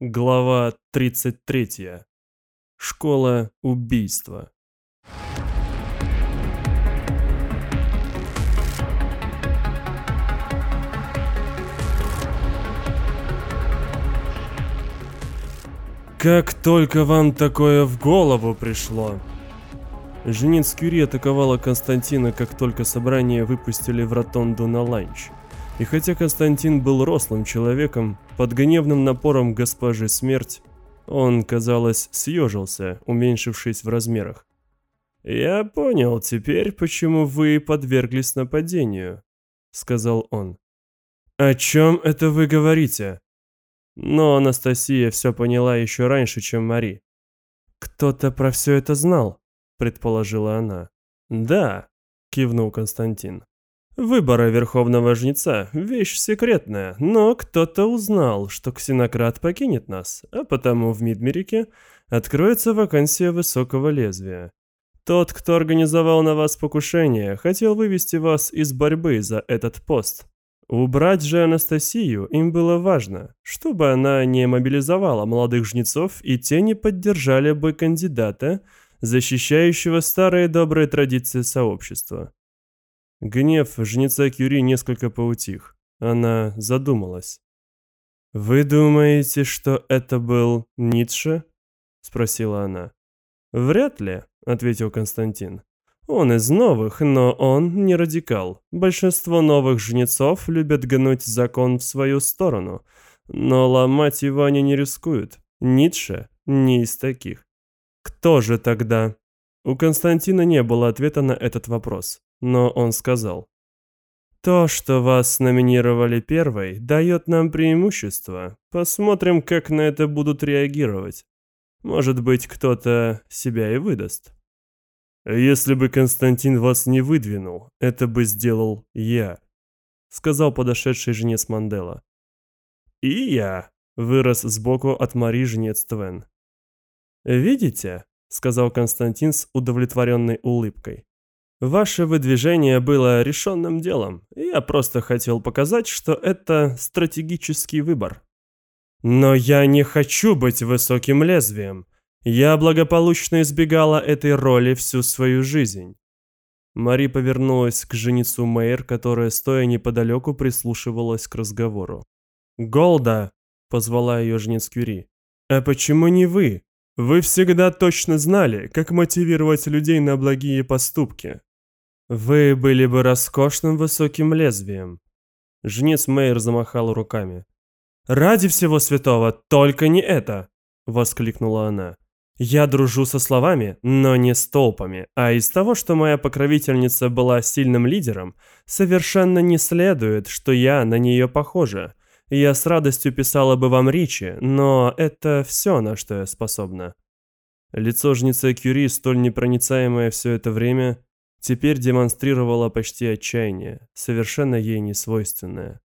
Глава 33. Школа убийства. Как только вам такое в голову пришло? Жениц Кюри атаковала Константина, как только собрание выпустили в ротонду на ланч. И хотя Константин был рослым человеком, под гневным напором госпожи Смерть, он, казалось, съежился, уменьшившись в размерах. «Я понял теперь, почему вы подверглись нападению», — сказал он. «О чем это вы говорите?» Но Анастасия все поняла еще раньше, чем Мари. «Кто-то про все это знал», — предположила она. «Да», — кивнул Константин. Выборы Верховного Жнеца – вещь секретная, но кто-то узнал, что Ксенократ покинет нас, а потому в Мидмерике откроется вакансия Высокого Лезвия. Тот, кто организовал на вас покушение, хотел вывести вас из борьбы за этот пост. Убрать же Анастасию им было важно, чтобы она не мобилизовала молодых жнецов и те не поддержали бы кандидата, защищающего старые добрые традиции сообщества. Гнев жнеца Кюри несколько поутих. Она задумалась. «Вы думаете, что это был Ницше?» — спросила она. «Вряд ли», — ответил Константин. «Он из новых, но он не радикал. Большинство новых жнецов любят гнуть закон в свою сторону, но ломать его они не рискуют. Ницше не из таких». «Кто же тогда?» У Константина не было ответа на этот вопрос но он сказал. «То, что вас номинировали первой, дает нам преимущество. Посмотрим, как на это будут реагировать. Может быть, кто-то себя и выдаст». «Если бы Константин вас не выдвинул, это бы сделал я», сказал подошедший жнец Мандела. «И я», вырос сбоку от Мари жнец Твен. «Видите?» — сказал Константин с удовлетворенной улыбкой. Ваше выдвижение было решенным делом. Я просто хотел показать, что это стратегический выбор. Но я не хочу быть высоким лезвием. Я благополучно избегала этой роли всю свою жизнь. Мари повернулась к женицу Мэйр, которая, стоя неподалеку, прислушивалась к разговору. «Голда!» — позвала ее жнец Кюри. «А почему не вы? Вы всегда точно знали, как мотивировать людей на благие поступки. «Вы были бы роскошным высоким лезвием». Жнец Мейер замахал руками. «Ради всего святого, только не это!» — воскликнула она. «Я дружу со словами, но не с толпами, а из того, что моя покровительница была сильным лидером, совершенно не следует, что я на нее похожа. Я с радостью писала бы вам речи, но это все, на что я способна». Лицо жнеца Кюри, столь непроницаемое все это время, теперь демонстрировала почти отчаяние, совершенно ей не свойственное.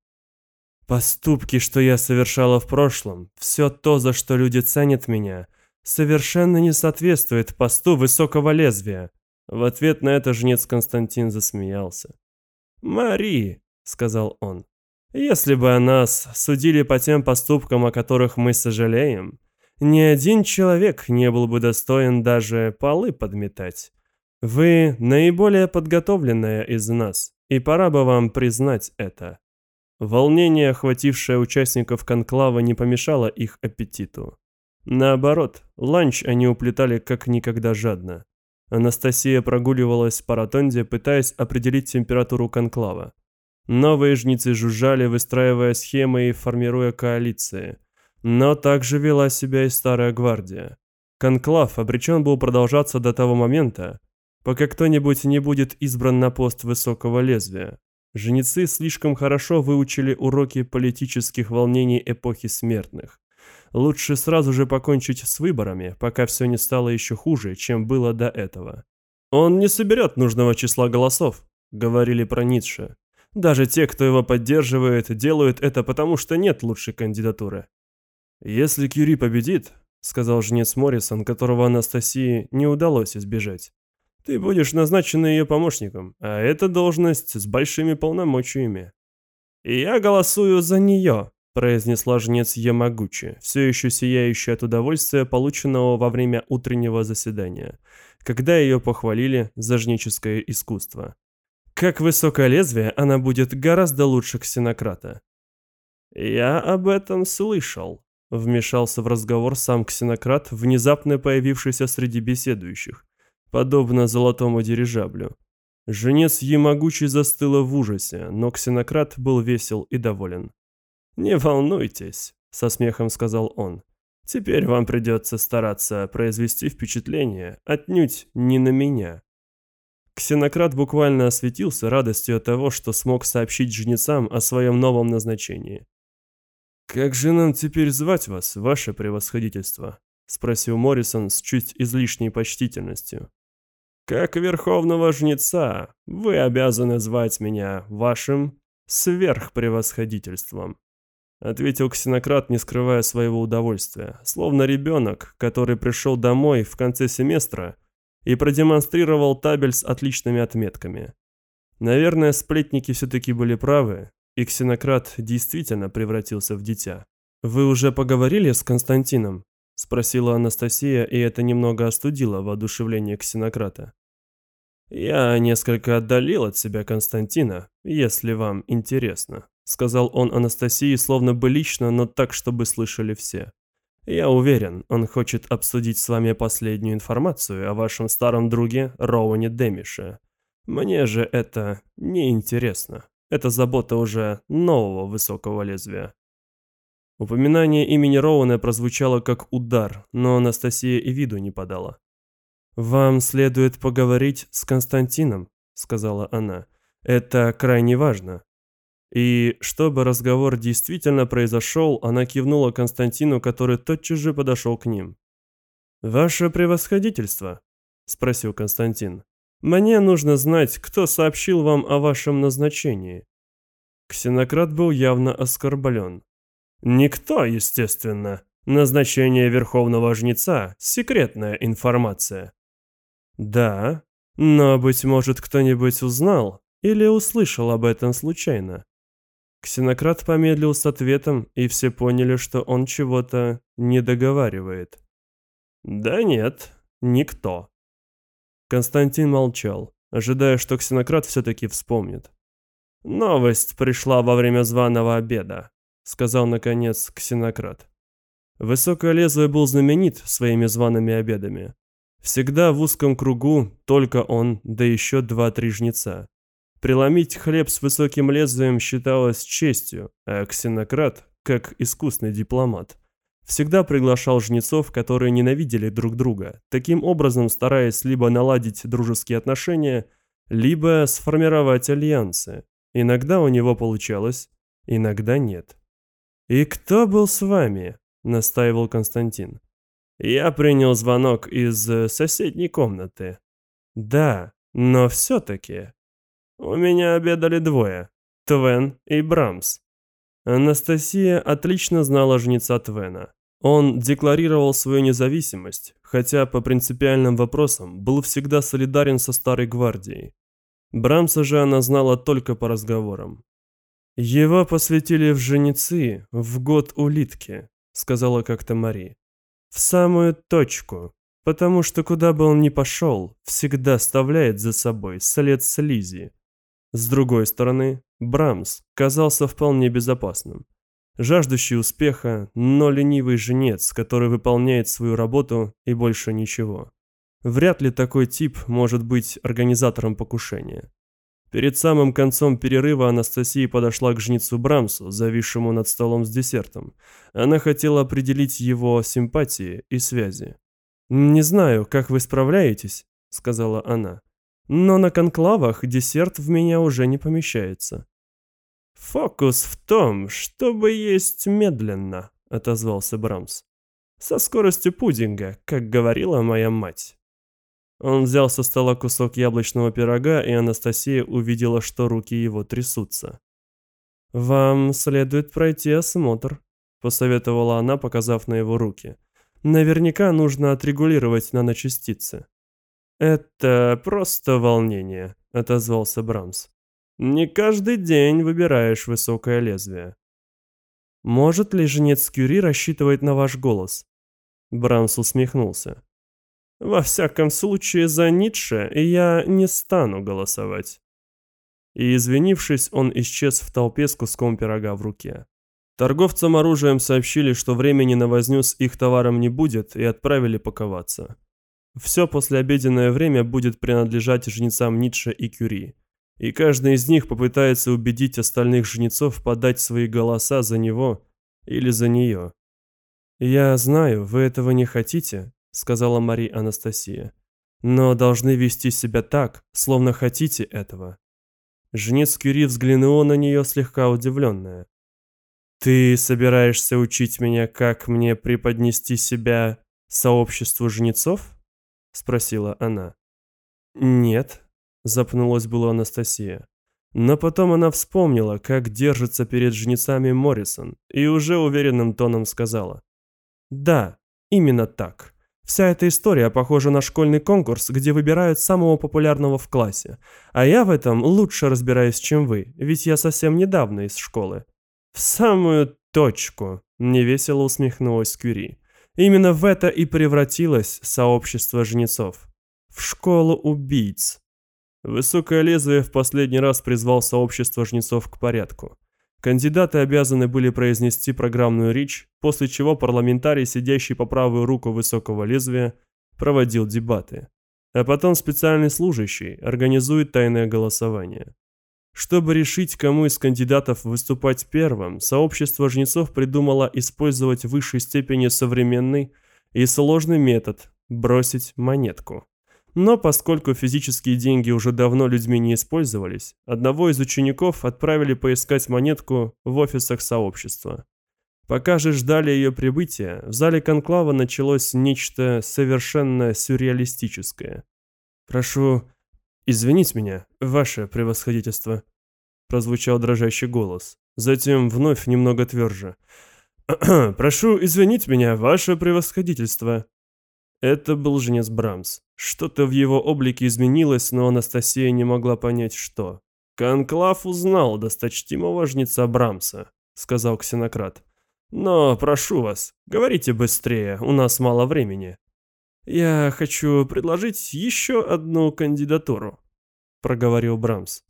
Поступки, что я совершала в прошлом, все то, за что люди ценят меня, совершенно не соответствует посту высокого лезвия. В ответ на это жнец Константин засмеялся. «Мари», — сказал он, — «если бы о нас судили по тем поступкам, о которых мы сожалеем, ни один человек не был бы достоин даже полы подметать. Вы наиболее подготовленная из нас, и пора бы вам признать это. Волнение, охватившее участников конклава, не помешало их аппетиту. Наоборот, ланч они уплетали как никогда жадно. Анастасия прогуливалась по ротонде, пытаясь определить температуру конклава. Новые жницы жужжали, выстраивая схемы и формируя коалиции. Но также вела себя и старая гвардия. Конклав обречен был продолжаться до того момента, пока кто-нибудь не будет избран на пост высокого лезвия. Женицы слишком хорошо выучили уроки политических волнений эпохи смертных. Лучше сразу же покончить с выборами, пока все не стало еще хуже, чем было до этого. «Он не соберет нужного числа голосов», — говорили про Ницше. «Даже те, кто его поддерживает, делают это потому, что нет лучшей кандидатуры». «Если Кюри победит», — сказал жнец Моррисон, которого Анастасии не удалось избежать, ты будешь назначен ее помощником, а это должность с большими полномочиями. И я голосую за нее, произнесла жнец Ямагучи, все еще сияющая от удовольствия, полученного во время утреннего заседания, когда ее похвалили за жнеческое искусство. Как высокое лезвие, она будет гораздо лучше ксенократа. «Я об этом слышал», — вмешался в разговор сам ксенократ, внезапно появившийся среди беседующих, подобно золотому дирижаблю. Женец Ямагучи застыла в ужасе, но ксенократ был весел и доволен. «Не волнуйтесь», — со смехом сказал он. «Теперь вам придется стараться произвести впечатление отнюдь не на меня». Ксенократ буквально осветился радостью от того, что смог сообщить жнецам о своем новом назначении. «Как же нам теперь звать вас, ваше превосходительство?» — спросил Моррисон с чуть излишней почтительностью. «Как верховного жнеца, вы обязаны звать меня вашим сверхпревосходительством», — ответил ксенократ, не скрывая своего удовольствия, словно ребенок, который пришел домой в конце семестра и продемонстрировал табель с отличными отметками. Наверное, сплетники все-таки были правы, и ксенократ действительно превратился в дитя. «Вы уже поговорили с Константином?» – спросила Анастасия, и это немного остудило воодушевление ксенократа. «Я несколько отдалил от себя Константина, если вам интересно», – сказал он Анастасии, словно бы лично, но так, чтобы слышали все. «Я уверен, он хочет обсудить с вами последнюю информацию о вашем старом друге Роуане Демише. Мне же это не интересно». Это забота уже нового высокого лезвия. Упоминание имени Роуэна прозвучало как удар, но Анастасия и виду не подала. «Вам следует поговорить с Константином», — сказала она. «Это крайне важно». И чтобы разговор действительно произошел, она кивнула Константину, который тотчас же подошел к ним. «Ваше превосходительство», — спросил Константин. Мне нужно знать, кто сообщил вам о вашем назначении». Ксенократ был явно оскорблен. «Никто, естественно. Назначение Верховного Жнеца – секретная информация». «Да, но, быть может, кто-нибудь узнал или услышал об этом случайно». Ксенократ помедлил с ответом, и все поняли, что он чего-то не договаривает. «Да нет, никто», Константин молчал, ожидая, что ксенократ все-таки вспомнит. «Новость пришла во время званого обеда», — сказал, наконец, ксенократ. Высокое лезвие был знаменит своими зваными обедами. Всегда в узком кругу только он, да еще два-три жнеца. Преломить хлеб с высоким лезвием считалось честью, а ксенократ, как искусный дипломат, всегда приглашал жнецов, которые ненавидели друг друга, таким образом стараясь либо наладить дружеские отношения, либо сформировать альянсы. Иногда у него получалось, иногда нет. «И кто был с вами?» – настаивал Константин. «Я принял звонок из соседней комнаты». «Да, но все-таки...» «У меня обедали двое, Твен и Брамс. Анастасия отлично знала жнеца Твена. Он декларировал свою независимость, хотя по принципиальным вопросам был всегда солидарен со Старой Гвардией. Брамса же она знала только по разговорам. «Его посвятили в женицы в год улитки», — сказала как-то Мари. «В самую точку, потому что куда бы он ни пошел, всегда оставляет за собой след слизи. С другой стороны, Брамс казался вполне безопасным. Жаждущий успеха, но ленивый женец, который выполняет свою работу и больше ничего. Вряд ли такой тип может быть организатором покушения. Перед самым концом перерыва Анастасия подошла к жнецу Брамсу, зависшему над столом с десертом. Она хотела определить его симпатии и связи. «Не знаю, как вы справляетесь», — сказала она. Но на конклавах десерт в меня уже не помещается. «Фокус в том, чтобы есть медленно», — отозвался Брамс. «Со скоростью пудинга, как говорила моя мать». Он взял со стола кусок яблочного пирога, и Анастасия увидела, что руки его трясутся. «Вам следует пройти осмотр», — посоветовала она, показав на его руки. «Наверняка нужно отрегулировать наночастицы». «Это просто волнение», — отозвался Брамс. «Не каждый день выбираешь высокое лезвие». Может ли жнец Кюри рассчитывать на ваш голос? Брамс усмехнулся. Во всяком случае, за Ницше я не стану голосовать. И, извинившись, он исчез в толпе с куском пирога в руке. Торговцам оружием сообщили, что времени на возню с их товаром не будет, и отправили паковаться. Все послеобеденное время будет принадлежать жнецам Ницше и Кюри. И каждый из них попытается убедить остальных жнецов подать свои голоса за него или за нее. «Я знаю, вы этого не хотите», — сказала Мари Анастасия. «Но должны вести себя так, словно хотите этого». Жнец Кюри взглянула на нее слегка удивленная. «Ты собираешься учить меня, как мне преподнести себя сообществу жнецов?» — спросила она. «Нет», — запнулась была Анастасия. Но потом она вспомнила, как держится перед жнецами Моррисон, и уже уверенным тоном сказала. «Да, именно так. Вся эта история похожа на школьный конкурс, где выбирают самого популярного в классе. А я в этом лучше разбираюсь, чем вы, ведь я совсем недавно из школы. «В самую точку», — невесело усмехнулась Кюри. «Именно в это и превратилось сообщество жнецов. В школу убийц». Высокое лезвие в последний раз призвал сообщество жнецов к порядку. Кандидаты обязаны были произнести программную речь, после чего парламентарий, сидящий по правую руку высокого лезвия, проводил дебаты. А потом специальный служащий организует тайное голосование. Чтобы решить, кому из кандидатов выступать первым, сообщество жнецов придумало использовать в высшей степени современный и сложный метод – бросить монетку. Но поскольку физические деньги уже давно людьми не использовались, одного из учеников отправили поискать монетку в офисах сообщества. Пока же ждали ее прибытия, в зале конклава началось нечто совершенно сюрреалистическое. «Прошу «Извинить меня, ваше превосходительство», — прозвучал дрожащий голос. Затем вновь немного тверже. «Прошу извинить меня, ваше превосходительство». Это был женец Брамс. Что-то в его облике изменилось, но Анастасия не могла понять, что. «Конклав узнал досточтимого жнеца Брамса», — сказал ксенократ. «Но прошу вас, говорите быстрее, у нас мало времени». «Я хочу предложить еще одну кандидатуру», — проговорил Брамс.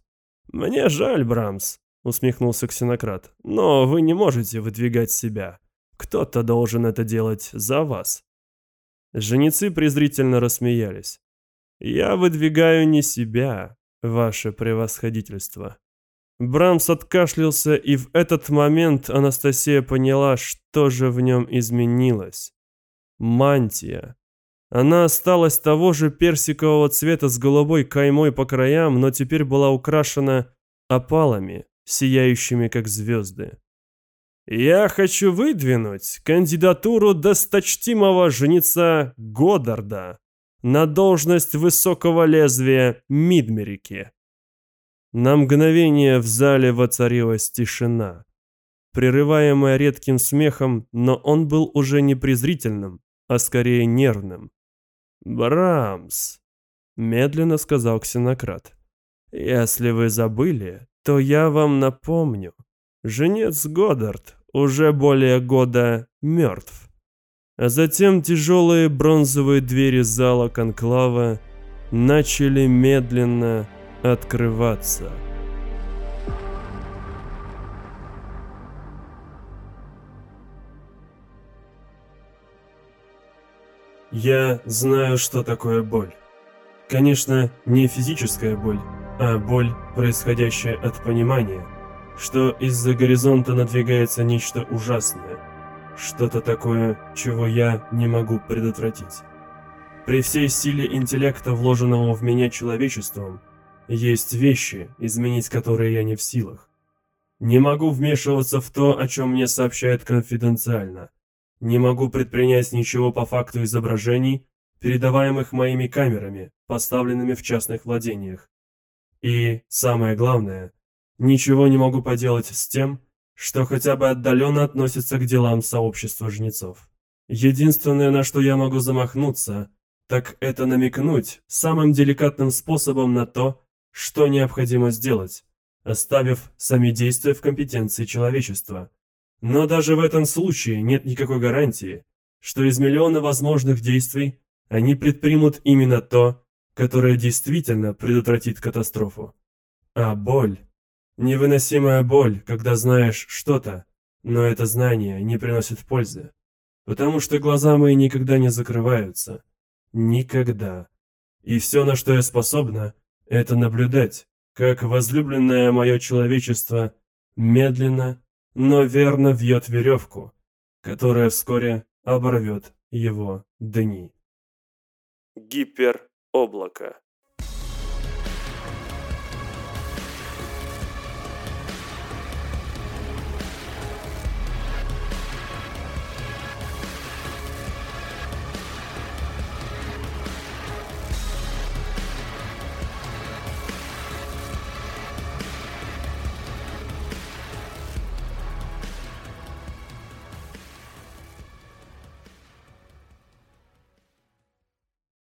«Мне жаль, Брамс», — усмехнулся Ксенократ, — «но вы не можете выдвигать себя. Кто-то должен это делать за вас». Женицы презрительно рассмеялись. «Я выдвигаю не себя, ваше превосходительство». Брамс откашлялся, и в этот момент Анастасия поняла, что же в нем изменилось. Мантия. Она осталась того же персикового цвета с голубой каймой по краям, но теперь была украшена опалами, сияющими как звезды. «Я хочу выдвинуть кандидатуру досточтимого женица Годдарда на должность высокого лезвия Мидмерики». На мгновение в зале воцарилась тишина, прерываемая редким смехом, но он был уже не презрительным, а скорее нервным. «Брамс», — медленно сказал ксенократ. «Если вы забыли, то я вам напомню. Женец Годдард уже более года мертв». А затем тяжелые бронзовые двери зала конклава начали медленно открываться. Я знаю, что такое боль. Конечно, не физическая боль, а боль, происходящая от понимания, что из-за горизонта надвигается нечто ужасное, что-то такое, чего я не могу предотвратить. При всей силе интеллекта, вложенного в меня человечеством, есть вещи, изменить которые я не в силах. Не могу вмешиваться в то, о чем мне сообщают конфиденциально – не могу предпринять ничего по факту изображений, передаваемых моими камерами, поставленными в частных владениях. И, самое главное, ничего не могу поделать с тем, что хотя бы отдаленно относится к делам сообщества жнецов. Единственное, на что я могу замахнуться, так это намекнуть самым деликатным способом на то, что необходимо сделать, оставив сами действия в компетенции человечества – Но даже в этом случае нет никакой гарантии, что из миллиона возможных действий они предпримут именно то, которое действительно предотвратит катастрофу. А боль, невыносимая боль, когда знаешь что-то, но это знание не приносит пользы, потому что глаза мои никогда не закрываются. Никогда. И все, на что я способна, это наблюдать, как возлюбленное мое человечество медленно, но верно вьет веревку, которая вскоре оборвет его дни. Гипероблако